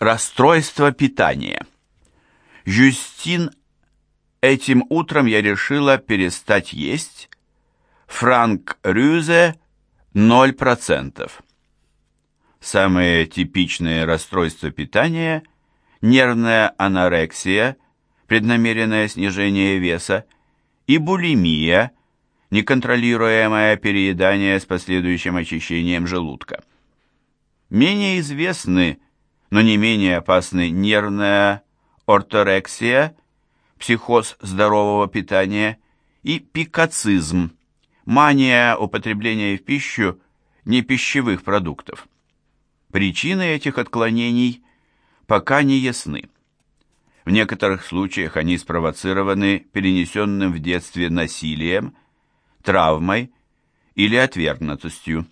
Расстройство питания. Жюстин, этим утром я решила перестать есть. Франк Рюзе 0%. Самые типичные расстройства питания – нервная анорексия, преднамеренное снижение веса, и булимия, неконтролируемое переедание с последующим очищением желудка. Менее известны но не менее опасны нервная орторексия, психоз здорового питания и пикацизм, мания употребления в пищу непищевых продуктов. Причины этих отклонений пока не ясны. В некоторых случаях они спровоцированы перенесенным в детстве насилием, травмой или отвергнутостью.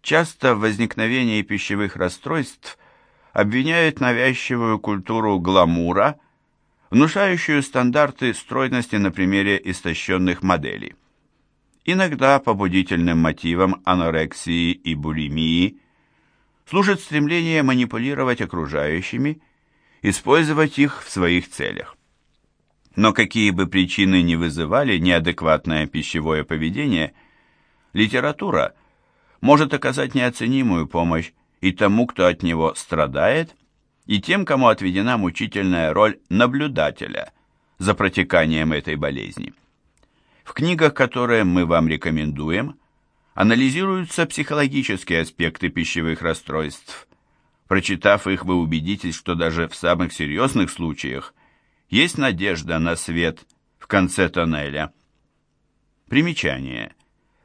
Часто в возникновении пищевых расстройств – обвиняют навязчивую культуру гламура, внушающую стандарты стройности на примере истощенных моделей. Иногда побудительным мотивом анорексии и булимии служит стремление манипулировать окружающими, использовать их в своих целях. Но какие бы причины ни вызывали неадекватное пищевое поведение, литература может оказать неоценимую помощь и тому, кто от него страдает, и тем, кому отведена мучительная роль наблюдателя за протеканием этой болезни. В книгах, которые мы вам рекомендуем, анализируются психологические аспекты пищевых расстройств. Прочитав их, вы убедитесь, что даже в самых серьезных случаях есть надежда на свет в конце тоннеля. Примечание.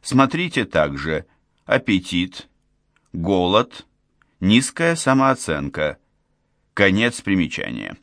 Смотрите также аппетит, голод, Низкая самооценка. Конец примечания.